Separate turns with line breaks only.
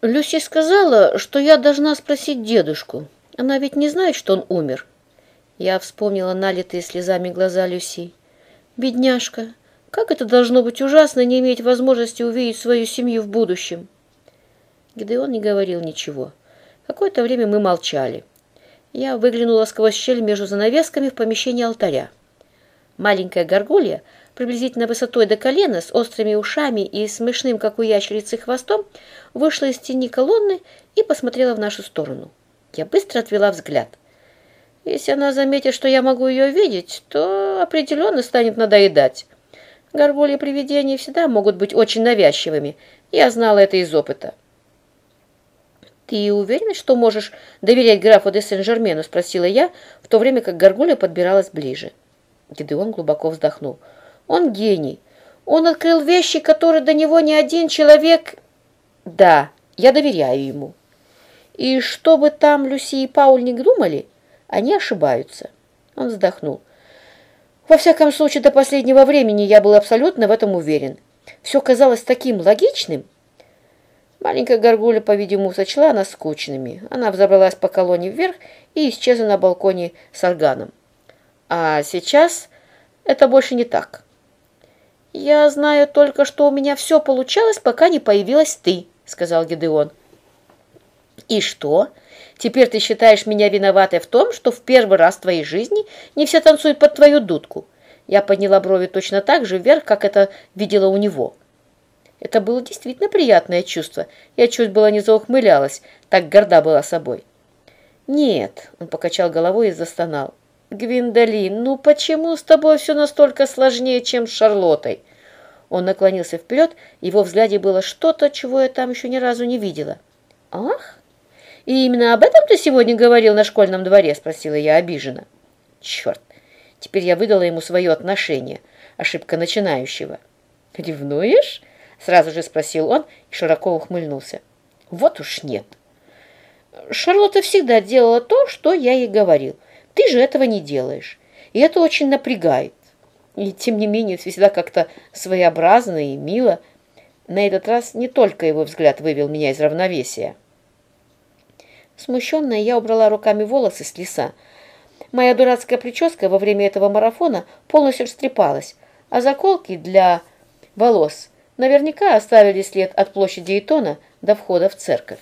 Люси сказала, что я должна спросить дедушку. Она ведь не знает, что он умер. Я вспомнила налитые слезами глаза Люси. Бедняжка, как это должно быть ужасно не иметь возможности увидеть свою семью в будущем. Гидеон не говорил ничего. Какое-то время мы молчали. Я выглянула сквозь щель между занавесками в помещение алтаря. Маленькая горгулья, приблизительно высотой до колена, с острыми ушами и смешным, как у ящерицы, хвостом, вышла из тени колонны и посмотрела в нашу сторону. Я быстро отвела взгляд. Если она заметит, что я могу ее видеть, то определенно станет надоедать. Горгульи привидения всегда могут быть очень навязчивыми. Я знала это из опыта. «Ты уверена, что можешь доверять графу де Сен-Жермену?» – спросила я, в то время как Горгулья подбиралась ближе. Гидеон глубоко вздохнул. «Он гений. Он открыл вещи, которые до него ни один человек...» «Да, я доверяю ему». «И что бы там Люси и Пауль не думали, они ошибаются». Он вздохнул. «Во всяком случае, до последнего времени я был абсолютно в этом уверен. Все казалось таким логичным». Маленькая горгуля, по-видимому, сочла нас скучными. Она взобралась по колонне вверх и исчезла на балконе с органом. А сейчас это больше не так. «Я знаю только, что у меня все получалось, пока не появилась ты», — сказал Гедеон. «И что? Теперь ты считаешь меня виноватой в том, что в первый раз в твоей жизни не все танцуют под твою дудку?» Я подняла брови точно так же вверх, как это видела у него. Это было действительно приятное чувство. Я чуть было не заухмылялась, так горда была собой. «Нет», — он покачал головой и застонал. «Гвиндолин, ну почему с тобой все настолько сложнее, чем с Шарлоттой?» Он наклонился вперед, его взгляде было что-то, чего я там еще ни разу не видела. «Ах? И именно об этом ты сегодня говорил на школьном дворе?» — спросила я обиженно. «Черт! Теперь я выдала ему свое отношение. Ошибка начинающего». «Ревнуешь?» Сразу же спросил он и широко ухмыльнулся. Вот уж нет. Шарлотта всегда делала то, что я ей говорил. Ты же этого не делаешь. И это очень напрягает. И тем не менее всегда как-то своеобразно и мило. На этот раз не только его взгляд вывел меня из равновесия. Смущенная, я убрала руками волосы с лица. Моя дурацкая прическа во время этого марафона полностью растрепалась, а заколки для волос – наверняка оставили след от площади Итона до входа в церковь.